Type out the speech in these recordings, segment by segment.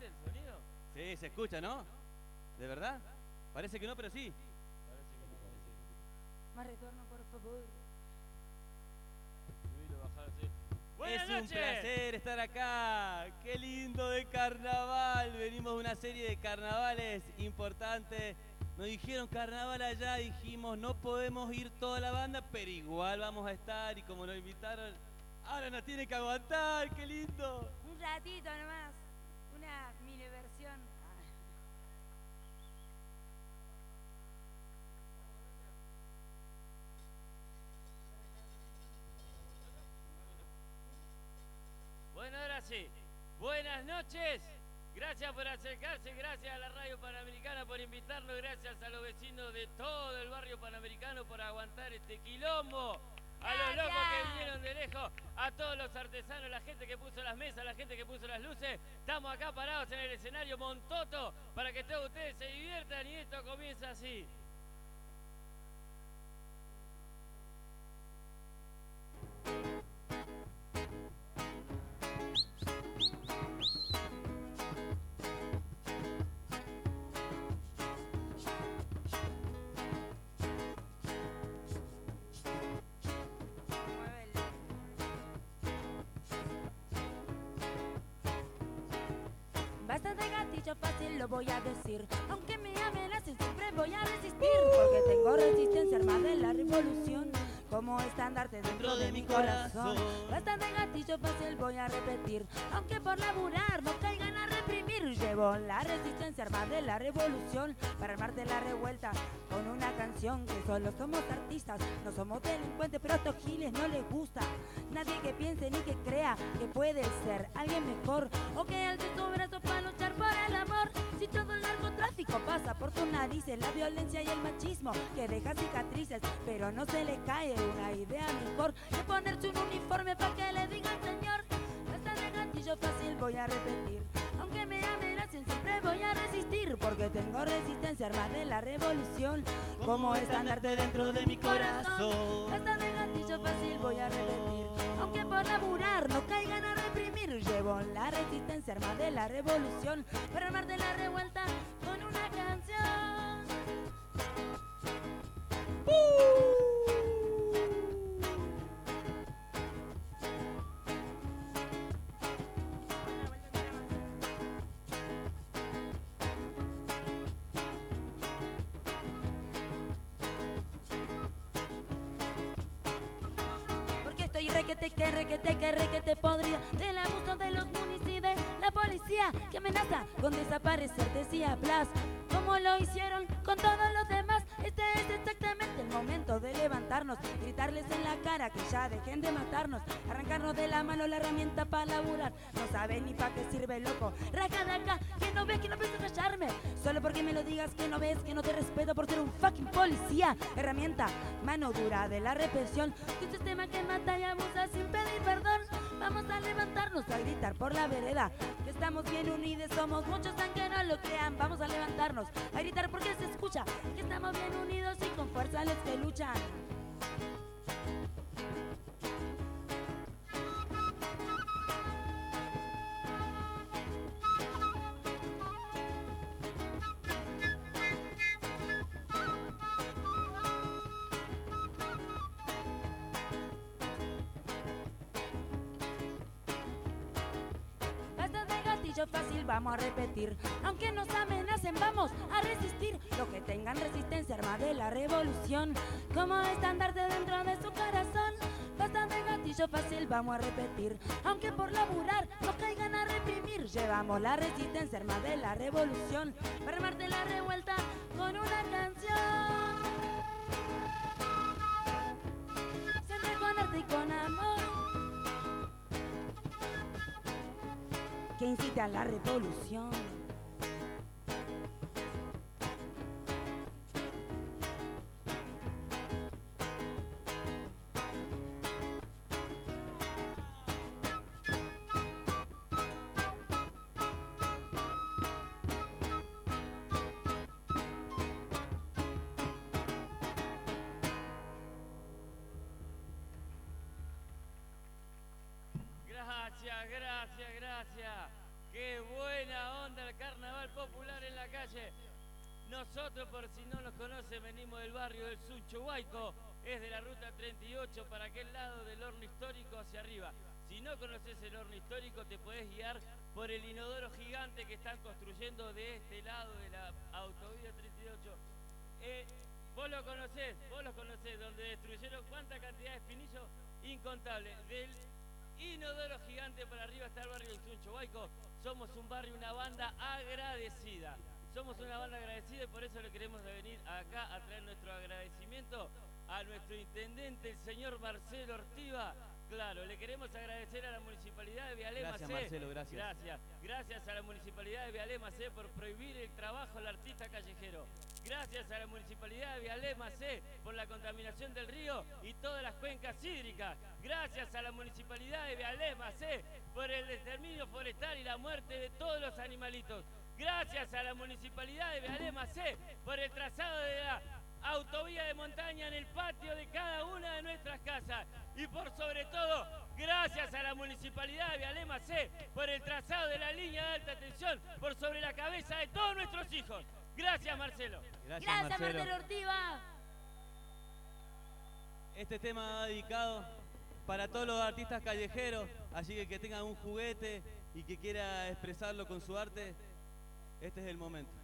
el sonido? Sí, se escucha, ¿no? ¿De verdad? Parece que no, pero sí. Parece que no parece. Más retorno, por favor. Es un placer estar acá. Qué lindo de carnaval. Venimos de una serie de carnavales importantes. Nos dijeron carnaval allá, dijimos no podemos ir toda la banda, pero igual vamos a estar y como nos invitaron, ahora nos tiene que aguantar, qué lindo. Un ratito nomás. Buenas noches. Gracias por acercarse, gracias a la Radio Panamericana por invitarnos, gracias a los vecinos de todo el barrio panamericano por aguantar este quilombo. A los locos que vinieron de lejos, a todos los artesanos, la gente que puso las mesas, la gente que puso las luces. Estamos acá parados en el escenario Montoto para que todos ustedes se diviertan y esto comienza así. Voy a decir. Aunque me amenacen, siempre voy a resistir. Porque tengo resistencia armada en la revolución. Como estandarte dentro de mi corazón. Basta de gatillo fácil, voy a repetir. Aunque por laburar no caigan a reprimir. La resistencia armada en la revolución. Para armarte la revuelta con una canción. Que solo somos artistas, no somos delincuentes, pero a estos giles no les gusta. Nadie que piense ni que crea que puede ser alguien mejor o que alce su brazo para luchar por el amor. Si todo el narcotráfico pasa por tus narices, la violencia y el machismo que deja cicatrices, pero no se le cae una idea mejor que ponerse un uniforme para que le digan señor. Hasta de gatillo fácil voy a repetir. Resistencia armada en la revolución. Como estandarte dentro de mi corazón. Hasta de gatillo fácil voy a repetir. Aunque por laburar no caigan a reprimir. Llevo la resistencia armada de la revolución. Para armar de la revuelta con una canción. Arrancarnos de la mano la herramienta para laburar. No saben ni para qué sirve, loco. Raja de acá, que no ves que no pienso callarme. Solo porque me lo digas que no ves que no te respeto por ser un fucking policía. Herramienta, mano dura de la represión. Un sistema que mata y abusa sin pedir perdón. Vamos a levantarnos a gritar por la vereda. Que estamos bien unidos, somos muchos aunque no lo crean. Vamos a levantarnos a gritar porque se escucha. Que estamos bien unidos y con fuerza los que luchan. Vamos a repetir. Aunque nos amenacen, vamos a resistir. Los que tengan resistencia armada de la revolución, como estandarte dentro de su corazón. Basta de gatillo fácil, vamos a repetir. Aunque por laburar no caigan a reprimir, llevamos la resistencia armada de la revolución. Para armarte la revuelta con una canción. Siempre con arte y con amor. Que incite a la revolución. Incontable. Del inodoro gigante para arriba está el barrio del Suncho. Somos un barrio, una banda agradecida. Somos una banda agradecida y por eso le queremos venir acá a traer nuestro agradecimiento a nuestro intendente, el señor Marcelo Ortiva. Claro, le queremos agradecer a la Municipalidad de Vialema Gracias, C. Marcelo, gracias. Gracias. Gracias a la Municipalidad de Vialema C por prohibir el trabajo al artista callejero. Gracias a la Municipalidad de Vialema C por la contaminación del río y todas las cuencas hídricas. Gracias a la Municipalidad de Vialema C por el exterminio forestal y la muerte de todos los animalitos. Gracias a la Municipalidad de Vialema C por el trazado de la autovía de montaña en el patio de cada una de nuestras casas. Y por sobre todo, gracias a la Municipalidad de Vialema C por el trazado de la línea de alta tensión por sobre la cabeza de todos nuestros hijos. Gracias, Marcelo. Gracias, Gracias, Marcelo. Marcelo Ortiva. Este tema va dedicado para todos los artistas callejeros, así que que tengan un juguete y que quiera expresarlo con su arte, este es el momento.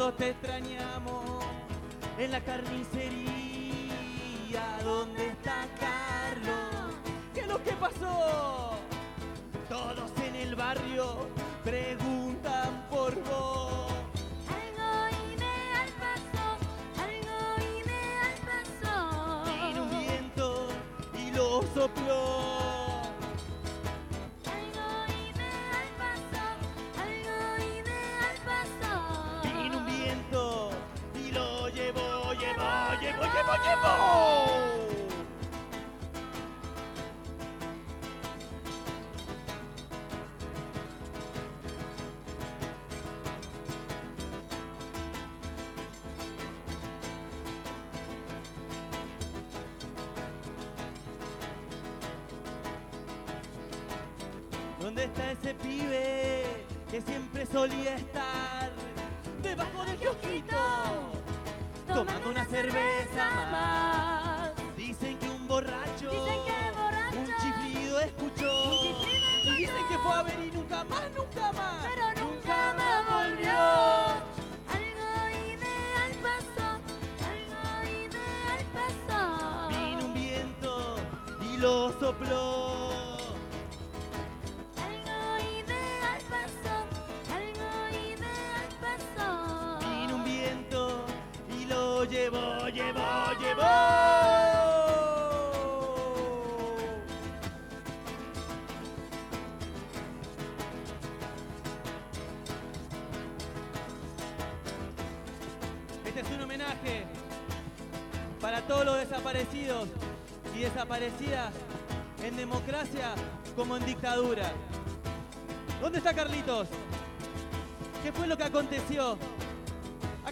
Todos te extrañamos en la carnicería. Llevó, llevó, llevó. Este es un homenaje para todos los desaparecidos y desaparecidas en democracia como en dictadura. ¿Dónde está Carlitos? ¿Qué fue lo que aconteció?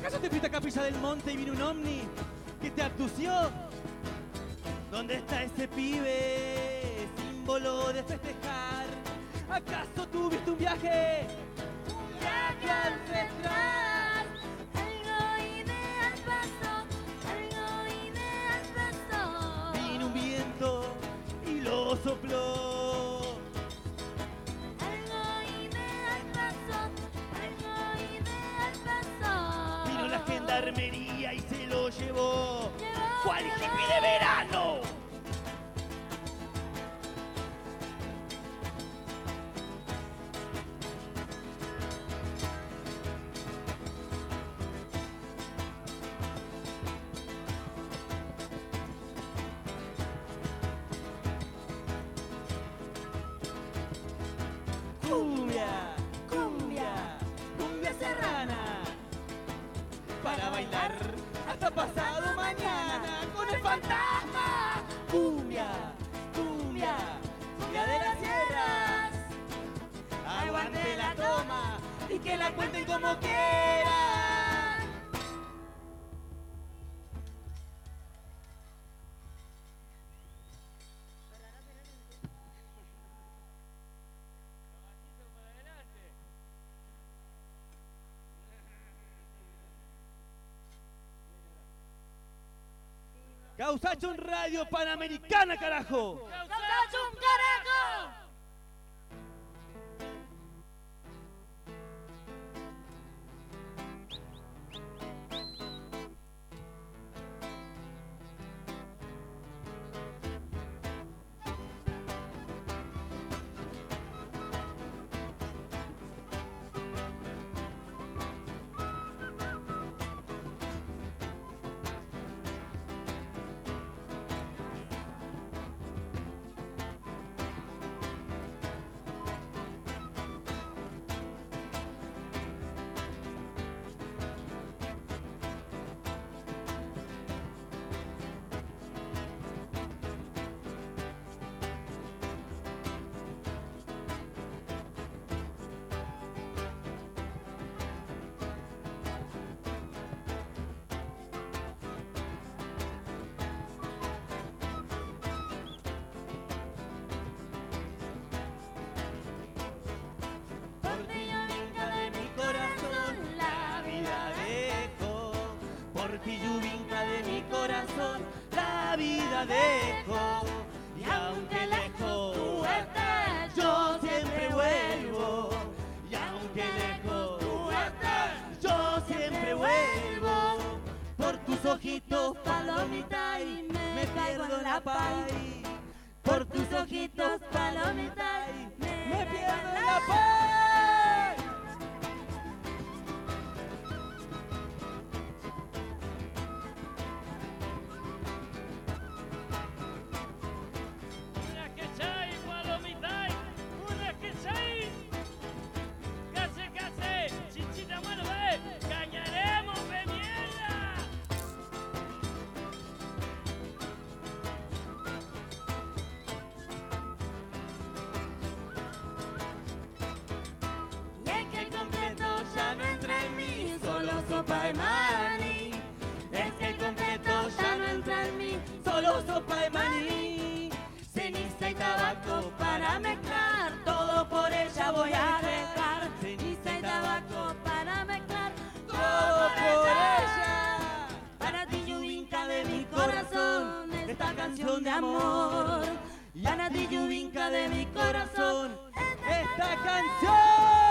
¿Acaso te fuiste a Capilla del Monte y vino un ovni que te abdució? ¿Dónde está ese pibe, símbolo de festejar? ¿Acaso tuviste un viaje? apocalipsis de verano. Radio Panamericana, carajo. dejo. de amor. Y a Vinca de mi corazón esta canción.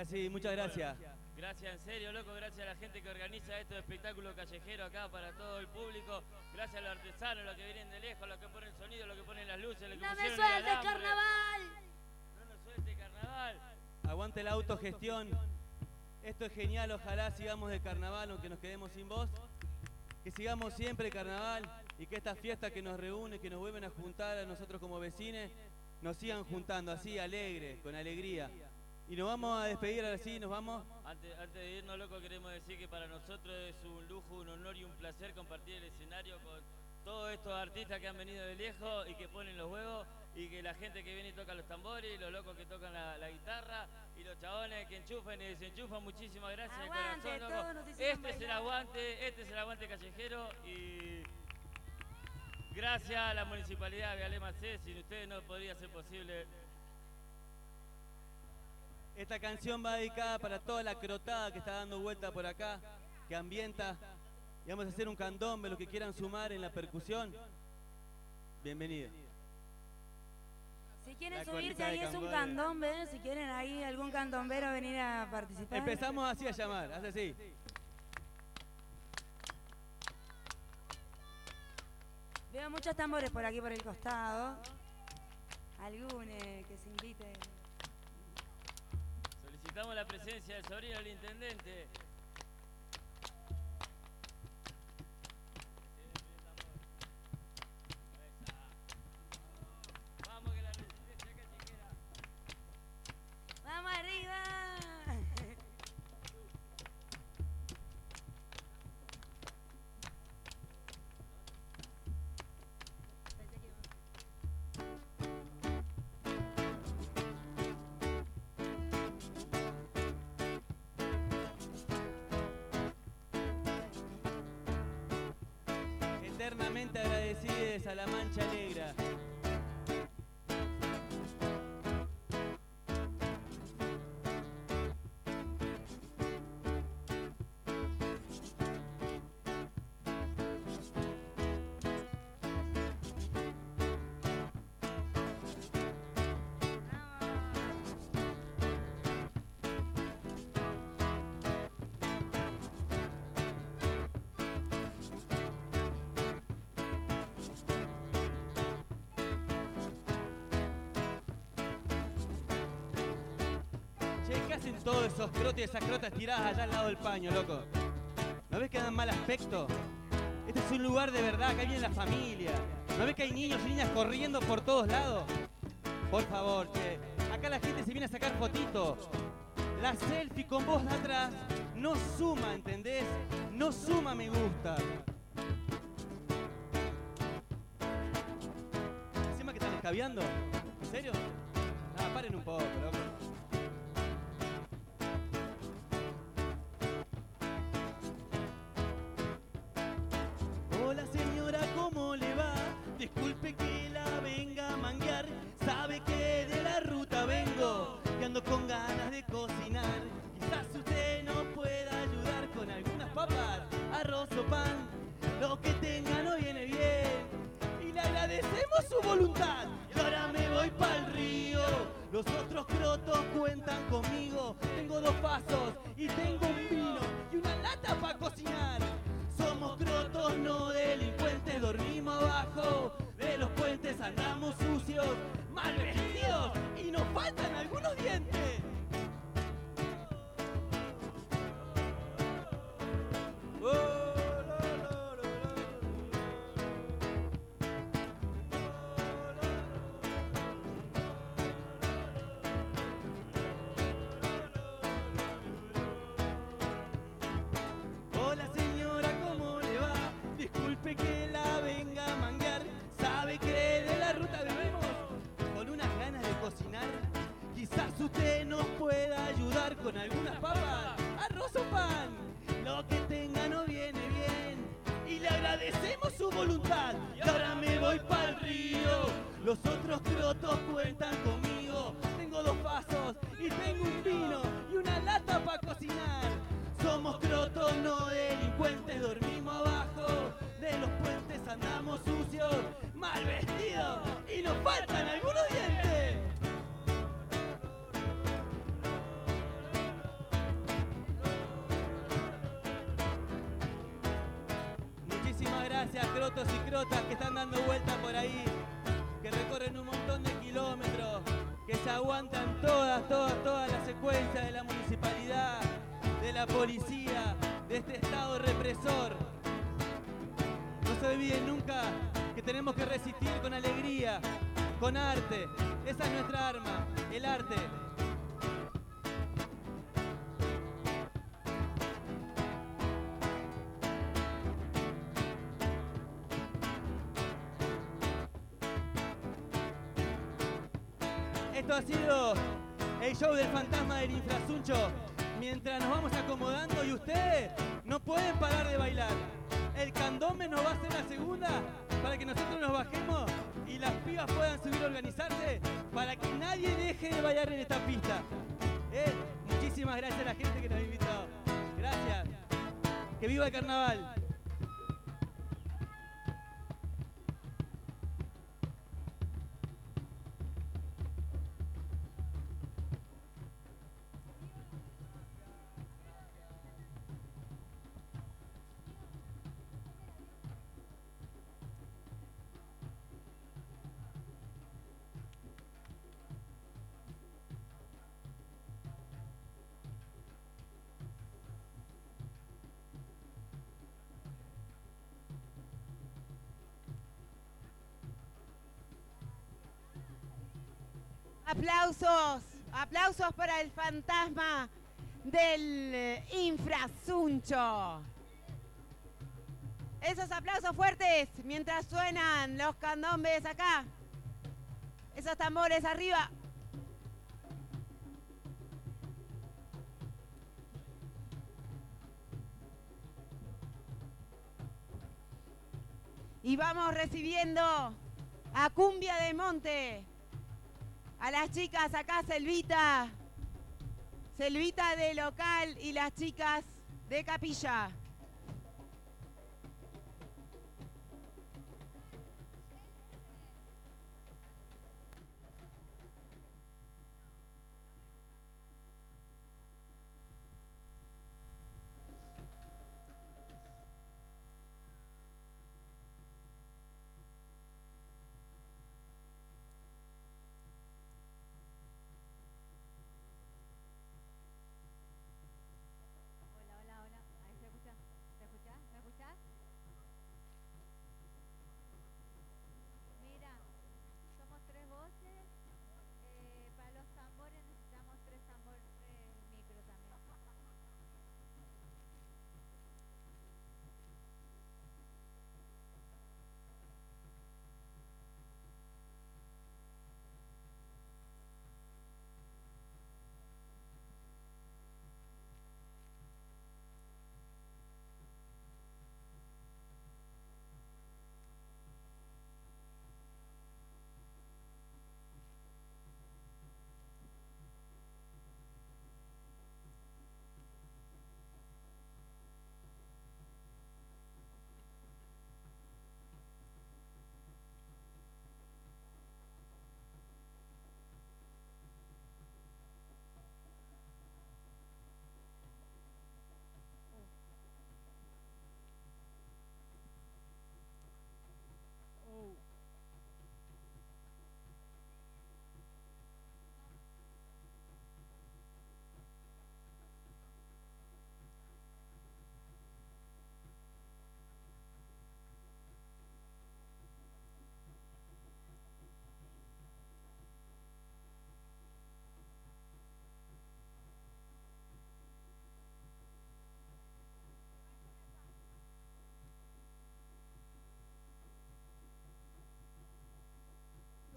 Ahora sí, muchas gracias. Gracias, en serio, loco. Gracias a la gente que organiza estos espectáculos callejeros acá para todo el público. Gracias a los artesanos, los que vienen de lejos, los que ponen sonido, los que ponen las luces, los que ¡No me sueltes, carnaval! No nos suelte carnaval. Aguante la autogestión. Esto es genial, ojalá sigamos de carnaval, aunque nos quedemos sin voz. Que sigamos siempre carnaval y que estas fiestas que nos reúnen, que nos vuelven a juntar a nosotros como vecines, nos sigan juntando así, alegre, con alegría. Y nos vamos a despedir ahora sí, nos vamos. Antes, antes de irnos, loco, queremos decir que para nosotros es un lujo, un honor y un placer compartir el escenario con todos estos artistas que han venido de lejos y que ponen los huevos y que la gente que viene y toca los tambores, y los locos que tocan la, la guitarra y los chabones que enchufan y desenchufan. Muchísimas gracias Aguante, corazón, loco. nos Este es el aguante, este es el aguante callejero y gracias a la municipalidad de Alema C, sin ustedes no podría ser posible. Esta canción va dedicada para toda la crotada que está dando vuelta por acá, que ambienta. Y vamos a hacer un candombe, los que quieran sumar en la percusión. Bienvenido. Si quieren subirse ahí es un candombe. si quieren ahí algún candombero venir a participar. Empezamos así a llamar, hace así. Veo muchos tambores por aquí por el costado. Algún eh, que se invite. Solicitamos la presencia del sobrino del intendente. Esos crotes y esas crotas tiradas allá al lado del paño, loco? ¿No ves que dan mal aspecto? Este es un lugar de verdad, acá viene la familia. ¿No ves que hay niños y niñas corriendo por todos lados? Por favor, che. Acá la gente se viene a sacar fotito. La selfie con vos de atrás no suma, ¿entendés? No suma me gusta. Encima que están escabeando. ¿En serio? Ah, paren un poco, loco. Policía, de este estado represor. No se olviden nunca que tenemos que resistir con alegría, con arte. Esa es nuestra arma, el arte. Esto ha sido el show del fantasma del infrasuncho. Mientras nos carnaval. Aplausos, aplausos para el fantasma del eh, infrasuncho. Esos aplausos fuertes mientras suenan los candombes acá. Esos tambores arriba. Y vamos recibiendo a Cumbia de Monte. A las chicas acá, Selvita. Selvita de local y las chicas de capilla.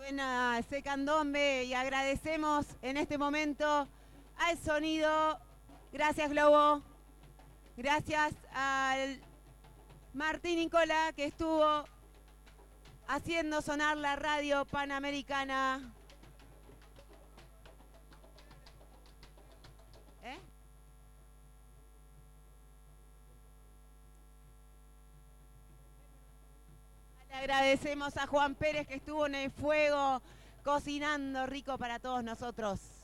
Suena ese candombe y agradecemos en este momento al sonido. Gracias, Globo. Gracias al Martín Nicola que estuvo haciendo sonar la radio panamericana. Agradecemos a Juan Pérez que estuvo en el fuego cocinando rico para todos nosotros.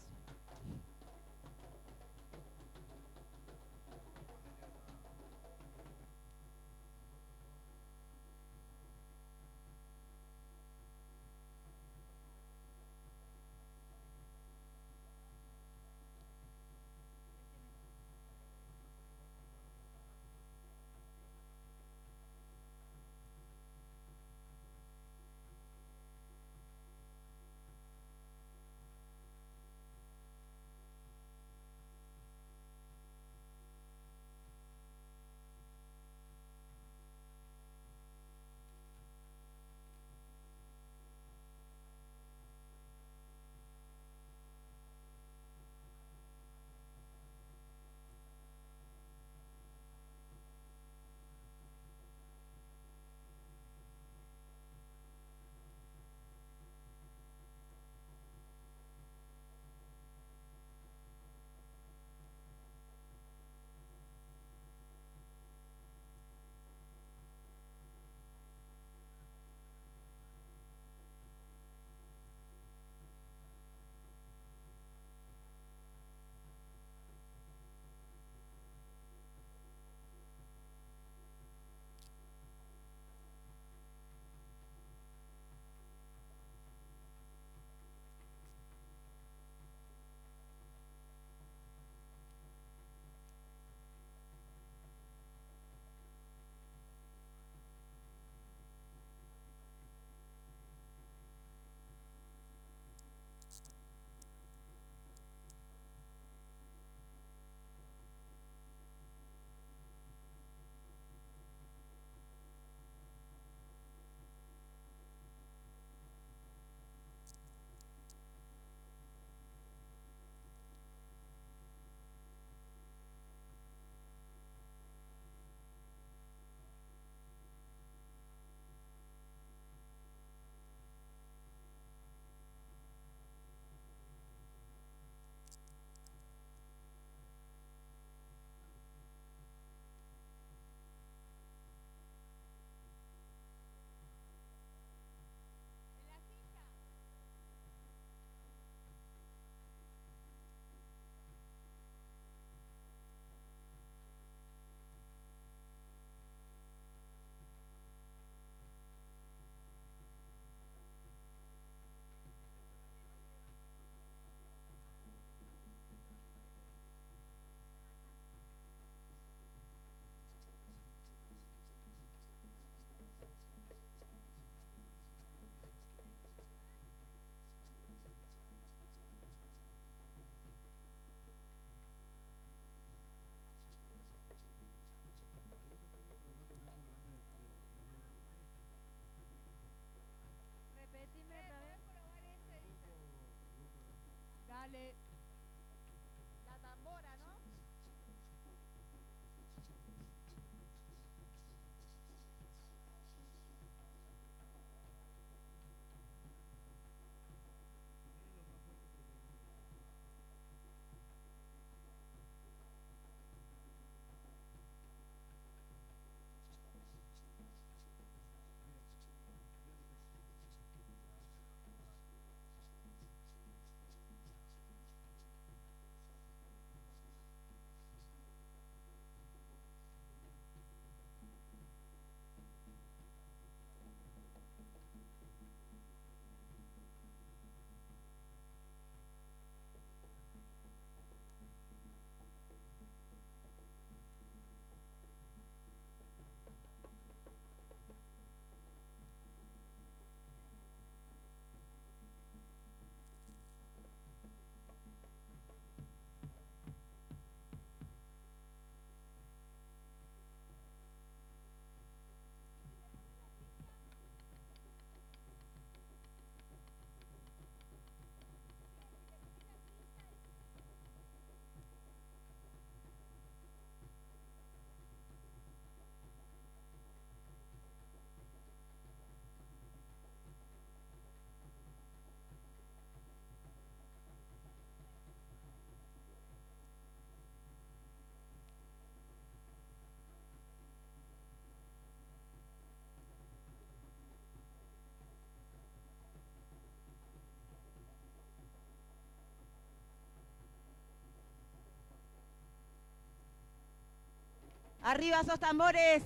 Arriba esos tambores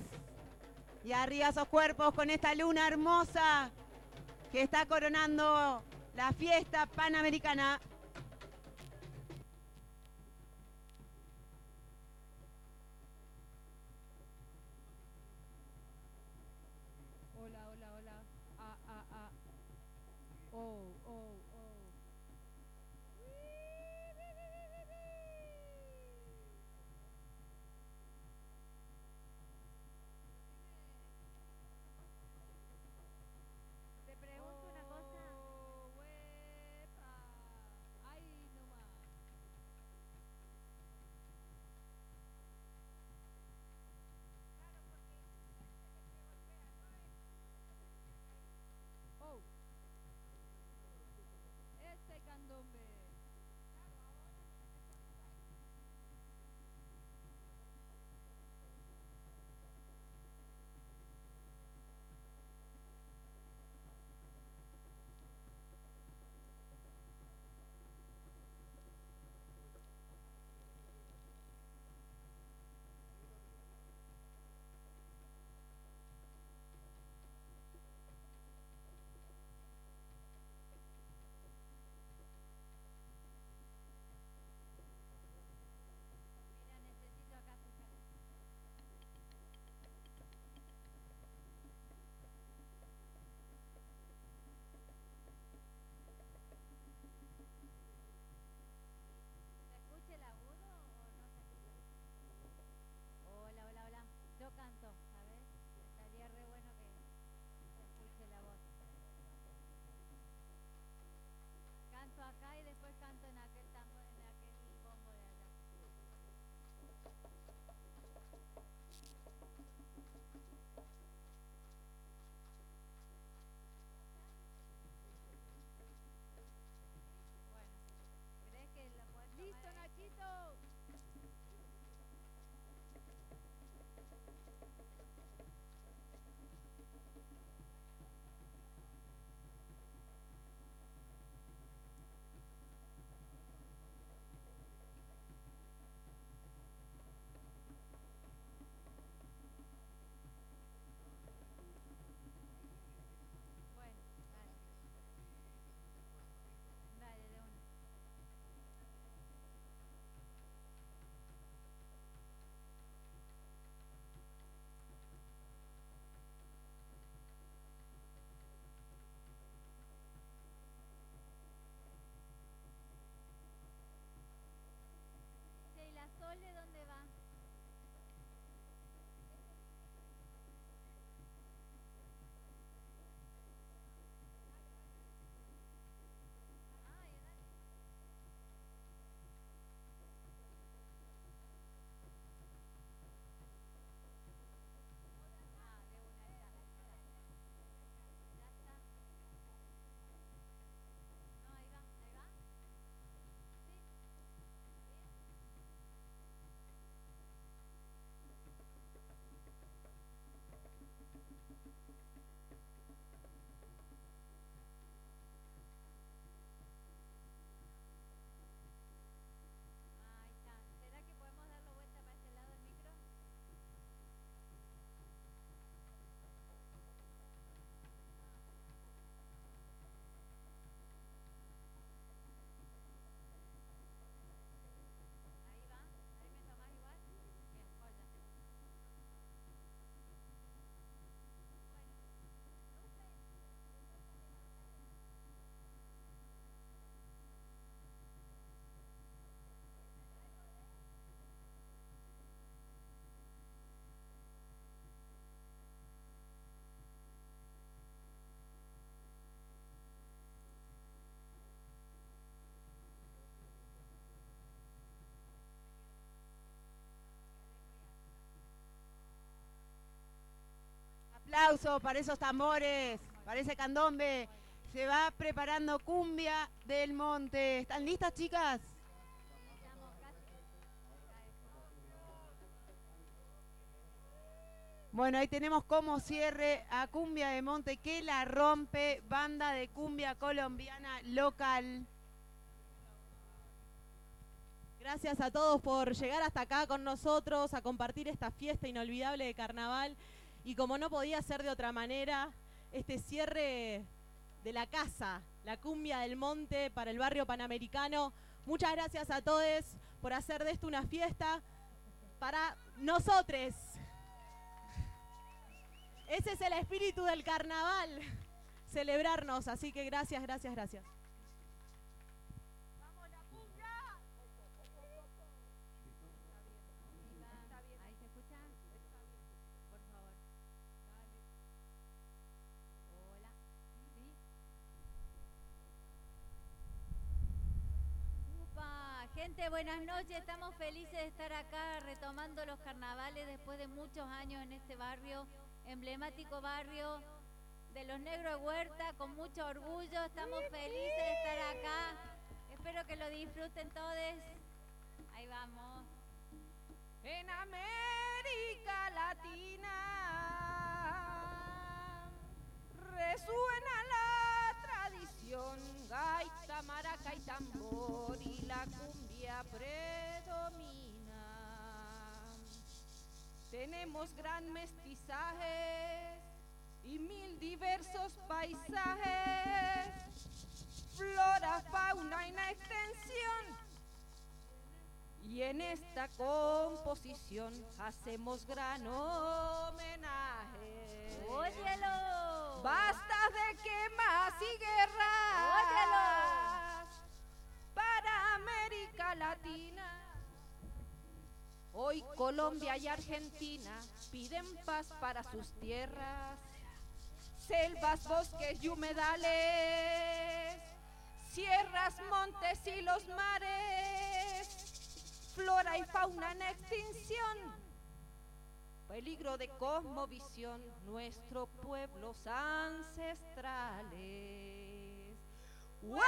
y arriba esos cuerpos con esta luna hermosa que está coronando la fiesta panamericana. Aplauso para esos tambores, para ese candombe. Se va preparando cumbia del monte. ¿Están listas, chicas? Bueno, ahí tenemos como cierre a Cumbia de Monte que la rompe, banda de cumbia colombiana local. Gracias a todos por llegar hasta acá con nosotros, a compartir esta fiesta inolvidable de carnaval. Y como no podía ser de otra manera, este cierre de la casa, la cumbia del monte para el barrio panamericano. Muchas gracias a todos por hacer de esto una fiesta para nosotros. Ese es el espíritu del carnaval, celebrarnos. Así que gracias, gracias, gracias. Buenas noches. Estamos felices de estar acá retomando los carnavales después de muchos años en este barrio, emblemático barrio de los Negros de Huerta, con mucho orgullo. Estamos felices de estar acá. Espero que lo disfruten todos. Ahí vamos. En América Tenemos gran mestizaje y mil diversos paisajes, flora, fauna y una extensión. Y en esta composición hacemos gran homenaje. ¡Óyelo! Basta de quemas y guerras ¡Óyelo! para América Latina. Hoy Colombia y Argentina piden paz para sus tierras, selvas, bosques y humedales, sierras, montes y los mares, flora y fauna en extinción, peligro de cosmovisión, nuestros pueblos ancestrales. ¡Huepa!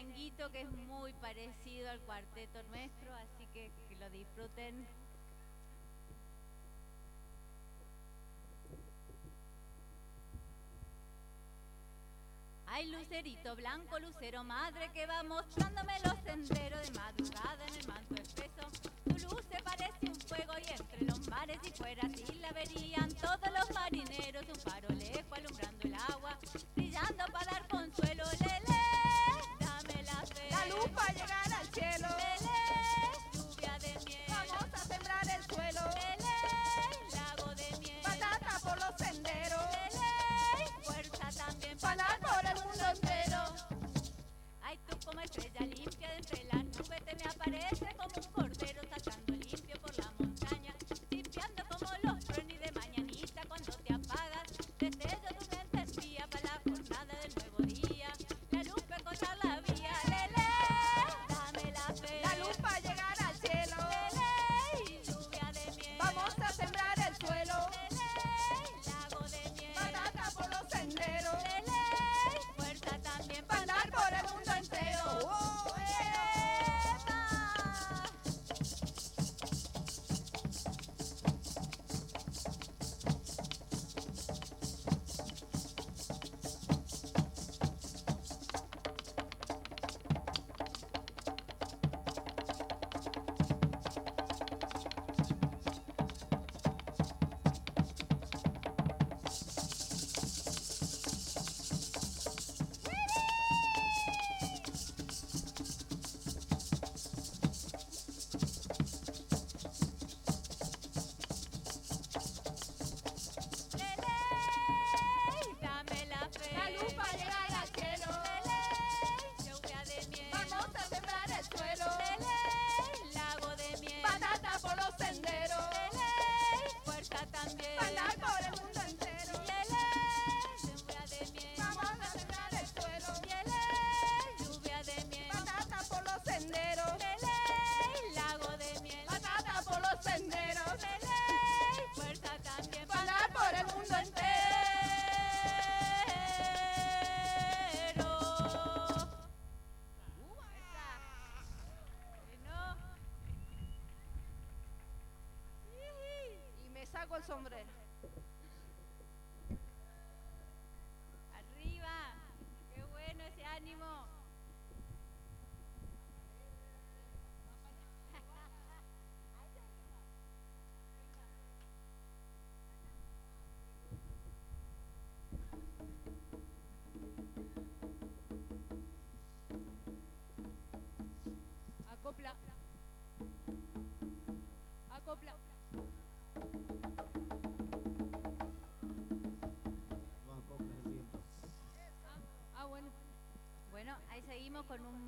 merenguito que es muy parecido al cuarteto nuestro, así que, lo disfruten. Hay lucerito blanco, lucero madre que va mostrándome los senderos de madrugada en el manto espeso. Tu luz se parece un fuego y entre los mares y fuera así la verían todos los marineros, un farolejo alumbrando el agua. el sombrero. Arriba, qué bueno ese ánimo. con un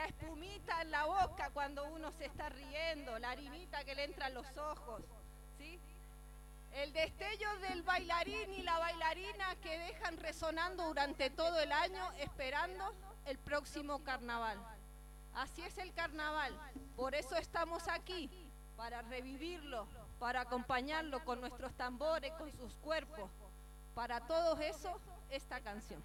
la espumita en la boca cuando uno se está riendo, la harinita que le entra a los ojos, ¿sí? El destello del bailarín y la bailarina que dejan resonando durante todo el año esperando el próximo carnaval. Así es el carnaval, por eso estamos aquí, para revivirlo, para acompañarlo con nuestros tambores, con sus cuerpos. Para todo eso, esta canción.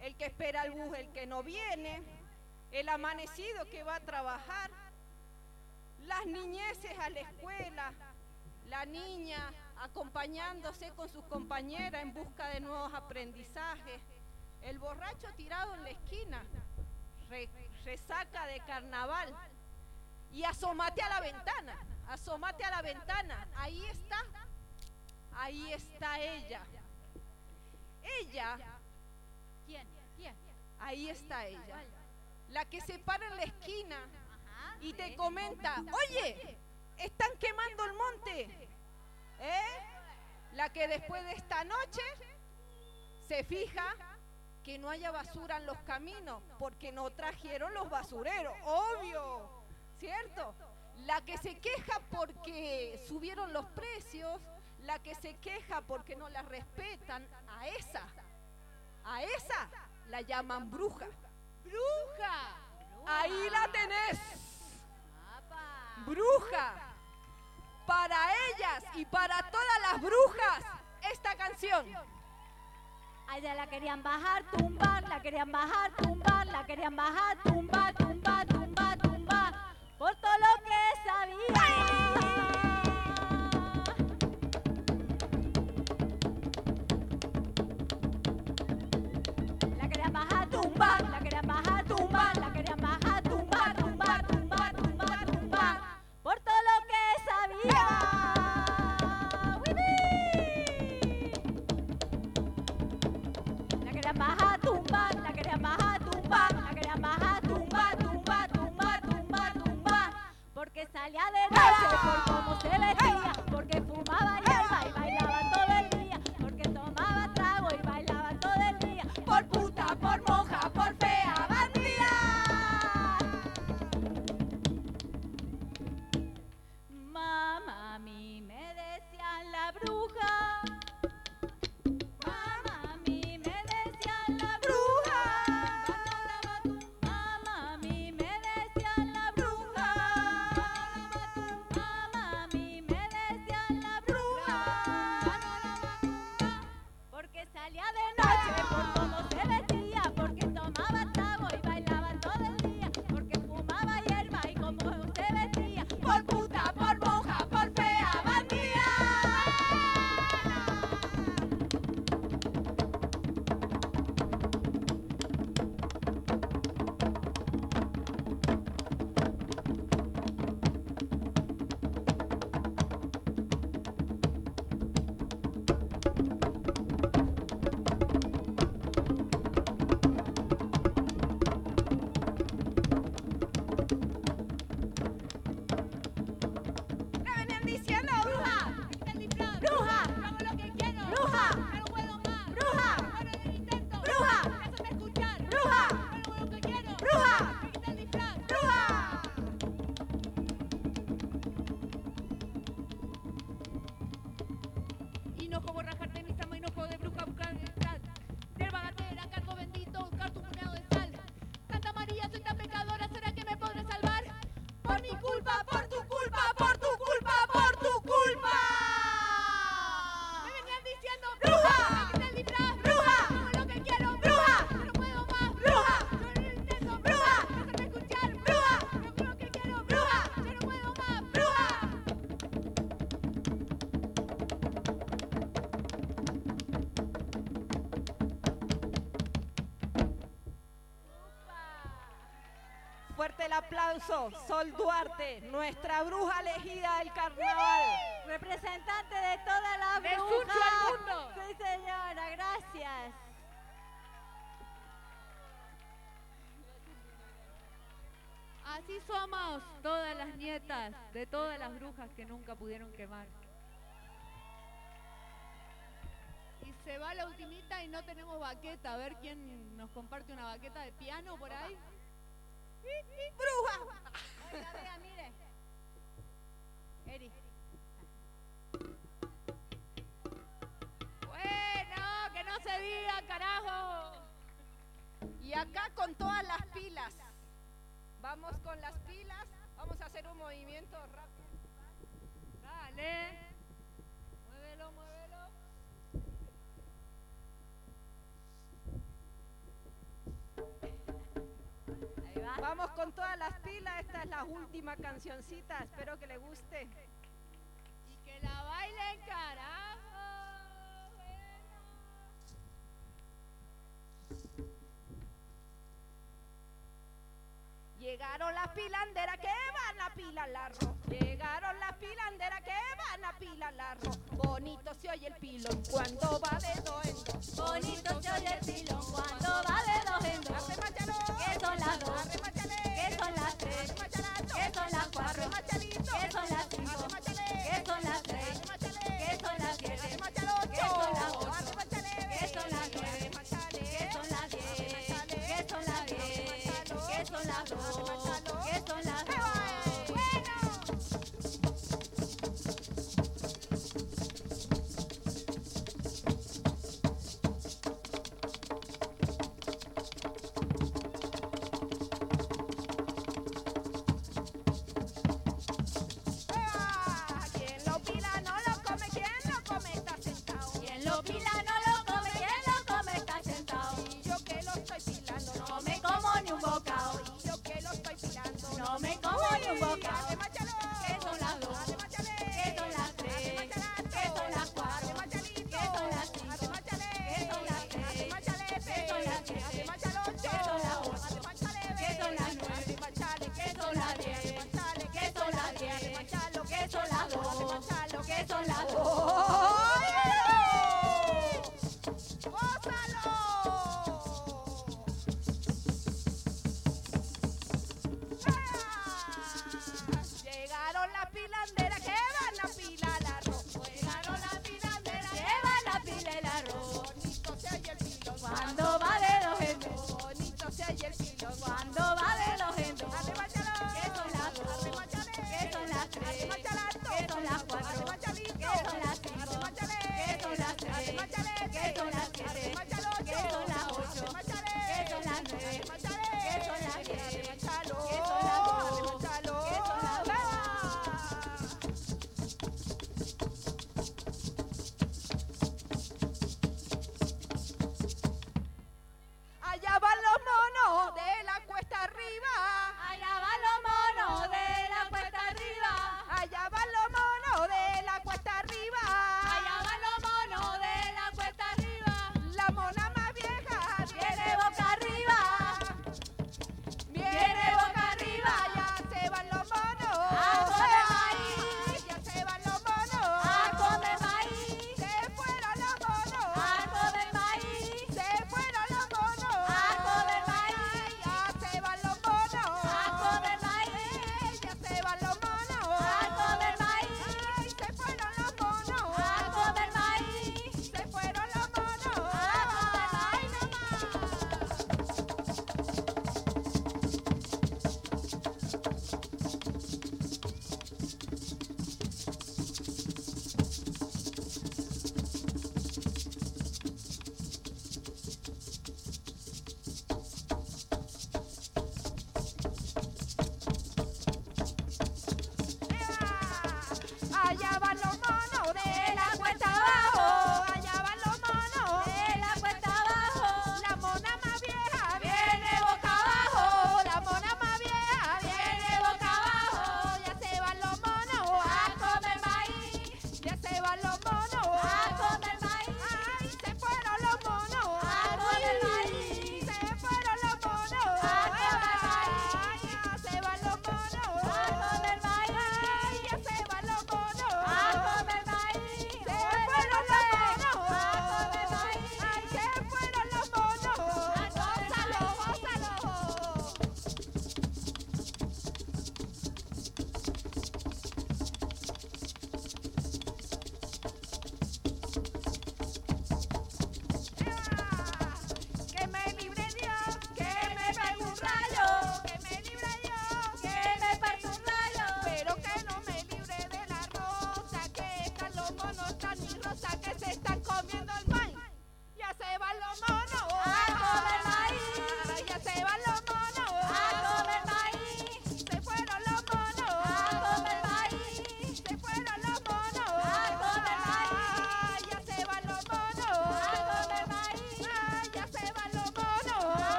El que espera el bus, el que no viene. El amanecido que va a trabajar. Las niñeces a la escuela. La niña acompañándose con sus compañeras en busca de nuevos aprendizajes. El borracho tirado en la esquina. Re- resaca de carnaval. Y asómate a la ventana, asómate a la ventana. Ahí está, ahí está ella. Ella, ¿Quién? ¿Quién? ahí está ella. La que se para en la esquina y te comenta, oye, están quemando el monte. ¿Eh? La que después de esta noche se fija que no haya basura en los caminos porque no trajeron los basureros, obvio, ¿cierto? La que se queja porque subieron los precios, la que se queja porque no la respetan, a esa, a esa la llaman bruja. ¡Bruja! Ahí la tenés. bruja. Para ellas y para todas las brujas, esta canción. A ella la querían bajar, tumbar, la querían bajar, tumbar, la querían bajar, tumbar, tumbar, tumbar, tumbar, por todo lo que sabía. Duarte, nuestra bruja elegida del carnaval. Representante de toda la bruja. Al mundo. Sí, señora, gracias. Así somos todas las nietas de todas las brujas que nunca pudieron quemar. Y se va la ultimita y no tenemos baqueta. A ver quién nos comparte una baqueta de piano por ahí. ¡Bruja! Eri. Bueno, que no se diga, carajo. Y acá con todas las pilas. Vamos con las pilas. Vamos a hacer un movimiento rápido. Dale. Vamos con todas las pilas. Esta es la última cancioncita. Espero que le guste. Y que la bailen, carajo. Llegaron las pilanderas que van a pilar la. Llegaron las pilanderas que van a pilar la. Bonito se oye el pilón cuando va de dos en dos. Bonito se oye el pilón cuando va de dos en dos. ¿Qué son las dos? ¿Qué son las tres? ¿Qué son las cuatro? ¿Qué son las cinco? ¿Qué son las seis? ¿Qué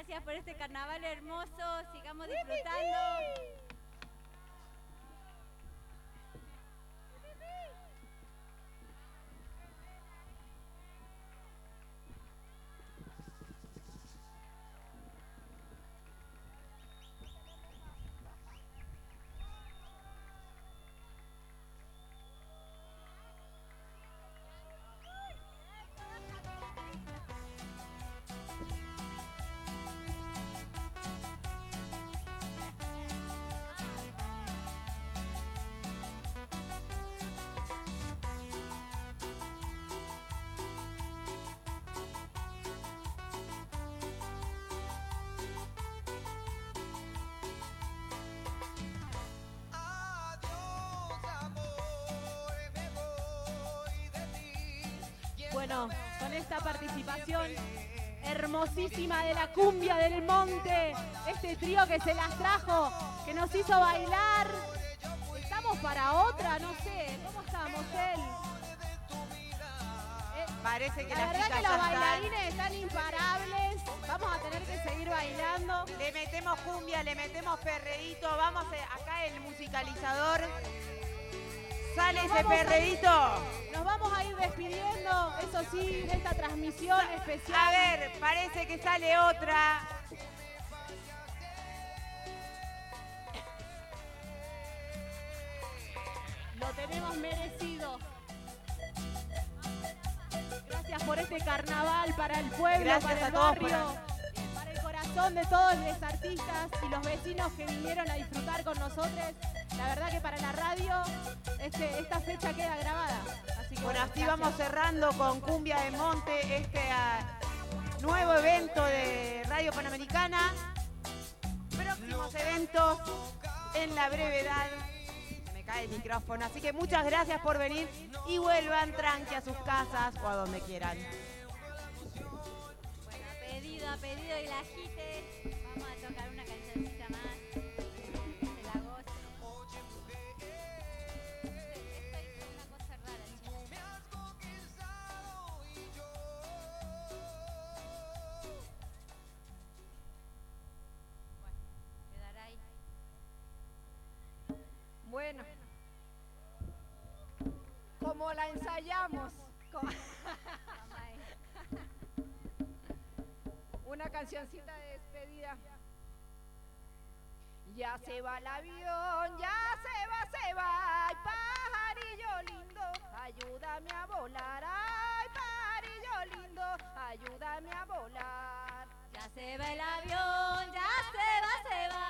Gracias por este carnaval hermoso. Sigamos disfrutando. Bueno, con esta participación hermosísima de la cumbia del monte, este trío que se las trajo, que nos hizo bailar. ¿Estamos para otra? No sé, ¿cómo estamos, él? Parece que La verdad que los están. bailarines están imparables. Vamos a tener que seguir bailando. Le metemos cumbia, le metemos perreíto. Vamos a- acá el musicalizador. Sale ese perreíto. Nos vamos a ir despidiendo, eso sí, de esta transmisión especial. A ver, parece que sale otra. Lo tenemos merecido. Gracias por este carnaval para el pueblo, Gracias para el todos barrio, para el corazón de todos los artistas y los vecinos que vinieron a disfrutar con nosotros. La verdad que para la radio este, esta fecha queda grabada. Así que Bueno, así gracias. vamos cerrando con Cumbia de Monte, este ah, nuevo evento de Radio Panamericana. Próximos eventos en la brevedad. Se me cae el micrófono, así que muchas gracias por venir y vuelvan tranqui a sus casas o a donde quieran. Bueno, a pedido, a pedido y la agite. Vamos a tocar una cancioncita más. La ensayamos, una cancioncita de despedida. Ya se va el avión, ya se va, se va, ay pajarillo lindo, ayúdame a volar, ay pajarillo lindo, ayúdame a volar. Ya se va el avión, ya se va, se va.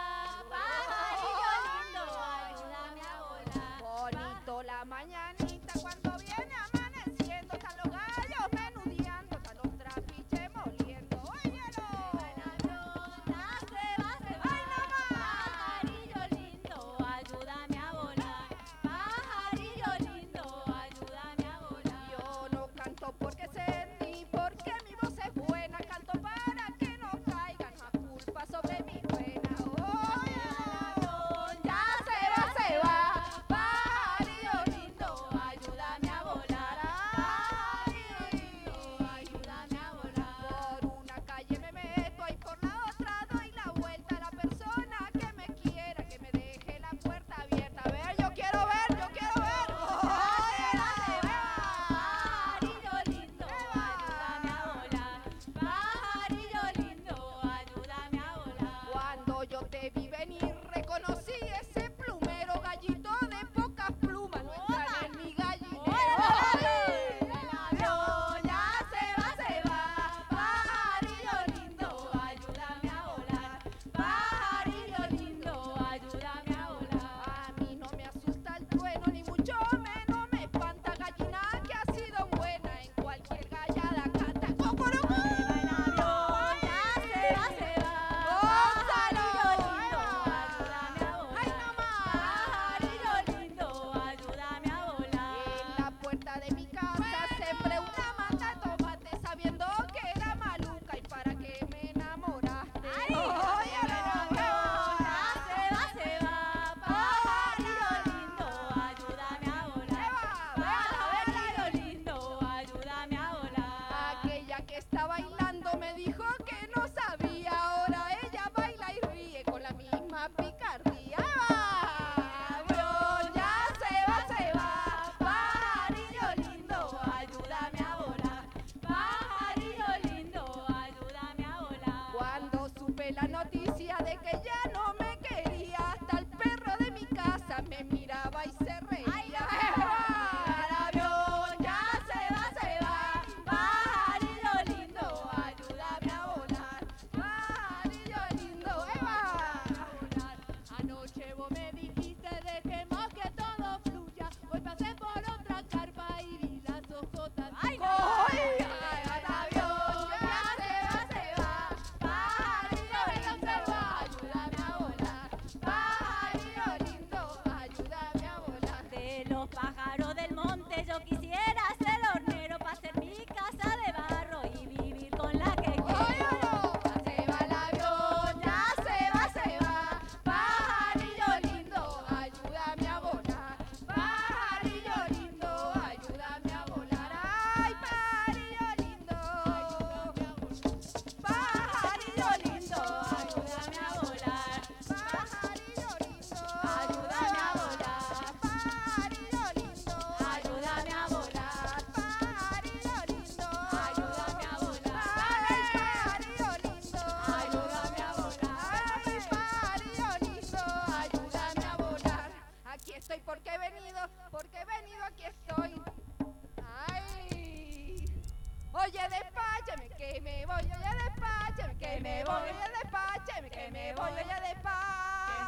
voy de que me voy de que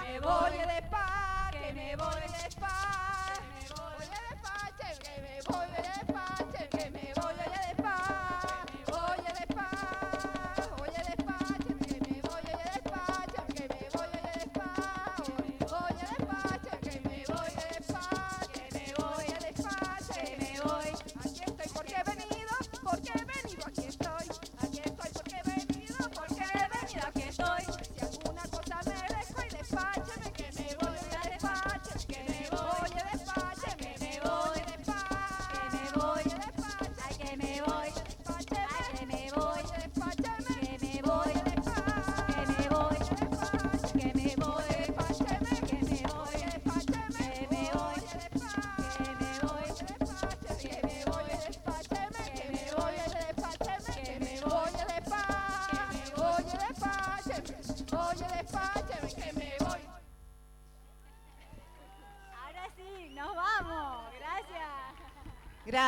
me voy de.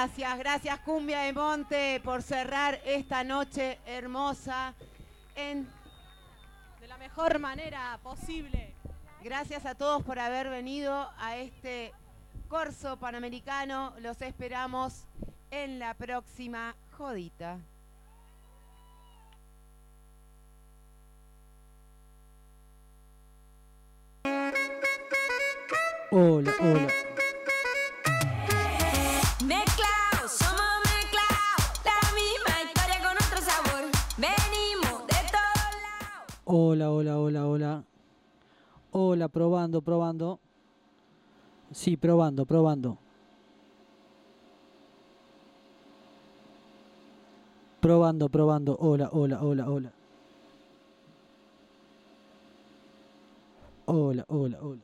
Gracias, gracias Cumbia de Monte por cerrar esta noche hermosa de la mejor manera posible. Gracias a todos por haber venido a este corso panamericano. Los esperamos en la próxima jodita. Hola, hola. Hola, probando, probando. Sí, probando, probando. Probando, probando. Hola, hola, hola, hola. Hola, hola, hola.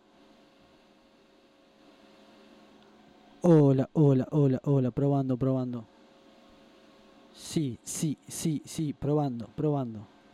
Hola, hola, hola, hola. Probando, probando. Sí, sí, sí, sí. Probando, probando.